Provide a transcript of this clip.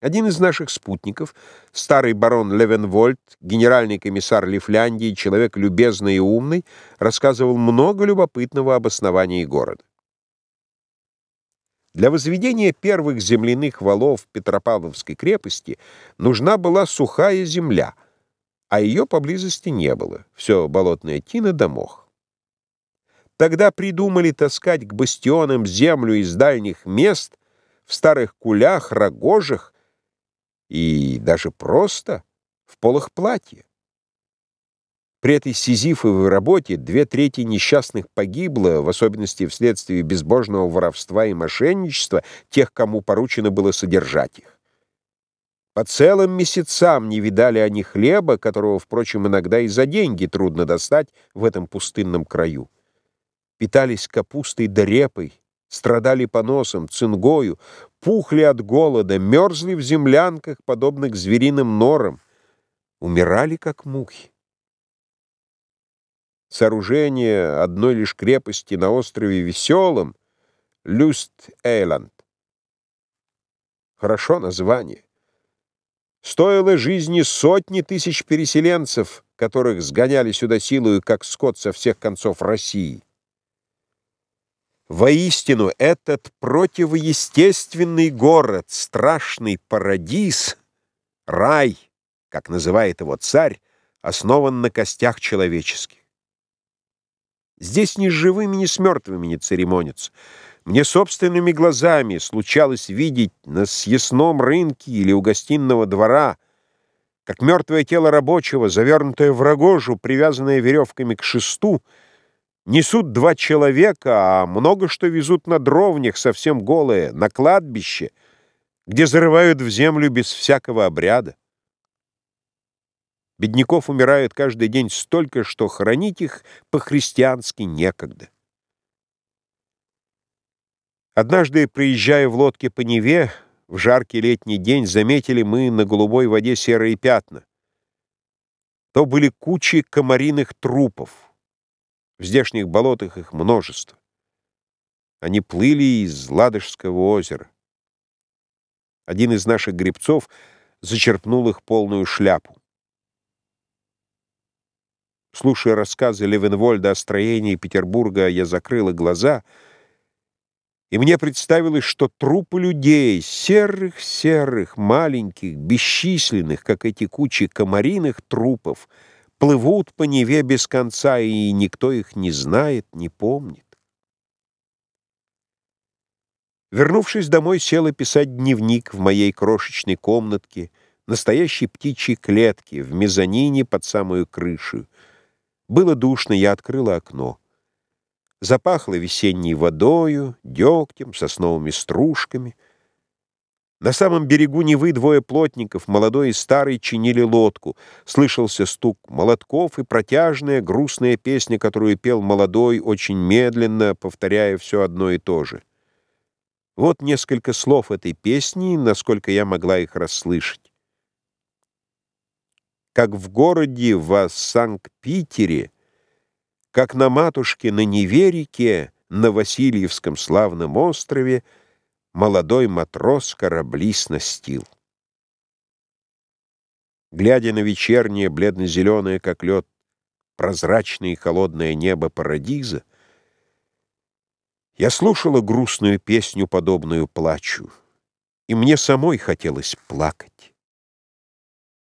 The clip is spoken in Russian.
Один из наших спутников, старый барон Левенвольд, генеральный комиссар Лифляндии, человек любезный и умный, рассказывал много любопытного об основании города. Для возведения первых земляных валов Петропавловской крепости нужна была сухая земля, а ее поблизости не было. Все болотная тина да мох. Тогда придумали таскать к бастионам землю из дальних мест в старых кулях, рогожах, и даже просто в полах платья. При этой сизифовой работе две трети несчастных погибло, в особенности вследствие безбожного воровства и мошенничества тех, кому поручено было содержать их. По целым месяцам не видали они хлеба, которого, впрочем, иногда и за деньги трудно достать в этом пустынном краю. Питались капустой да репой, страдали поносом, цингою, пухли от голода, мерзли в землянках, подобных звериным норам, умирали, как мухи. Сооружение одной лишь крепости на острове Веселом — Люст-Эйланд. Хорошо название. Стоило жизни сотни тысяч переселенцев, которых сгоняли сюда силою, как скот со всех концов России. Воистину, этот противоестественный город, страшный парадиз, рай, как называет его царь, основан на костях человеческих. Здесь ни с живыми, ни с мертвыми не церемонятся. Мне собственными глазами случалось видеть на съестном рынке или у гостиного двора, как мертвое тело рабочего, завернутое в рогожу, привязанное веревками к шесту, Несут два человека, а много что везут на дровнях, совсем голые, на кладбище, где зарывают в землю без всякого обряда. Бедняков умирает каждый день столько, что хранить их по-христиански некогда. Однажды, проезжая в лодке по Неве, в жаркий летний день заметили мы на голубой воде серые пятна. То были кучи комариных трупов. В здешних болотах их множество. Они плыли из Ладожского озера. Один из наших гребцов зачерпнул их полную шляпу. Слушая рассказы Левенвольда о строении Петербурга, я закрыла глаза, и мне представилось, что трупы людей, серых-серых, маленьких, бесчисленных, как эти кучи комариных трупов — плывут по Неве без конца, и никто их не знает, не помнит. Вернувшись домой, села писать дневник в моей крошечной комнатке, настоящей птичьей клетке, в мезонине под самую крышу. Было душно, я открыла окно. Запахло весенней водою, дегтем, сосновыми стружками — на самом берегу Невы двое плотников, молодой и старый, чинили лодку. Слышался стук молотков и протяжная, грустная песня, которую пел молодой, очень медленно, повторяя все одно и то же. Вот несколько слов этой песни, насколько я могла их расслышать. Как в городе, в Санкт-Питере, как на матушке на Неве-реке, на Васильевском славном острове — молодой матрос корабли снастил. Глядя на вечернее, бледно-зеленое, как лед, прозрачное и холодное небо Парадиза, я слушала грустную песню, подобную плачу, и мне самой хотелось плакать.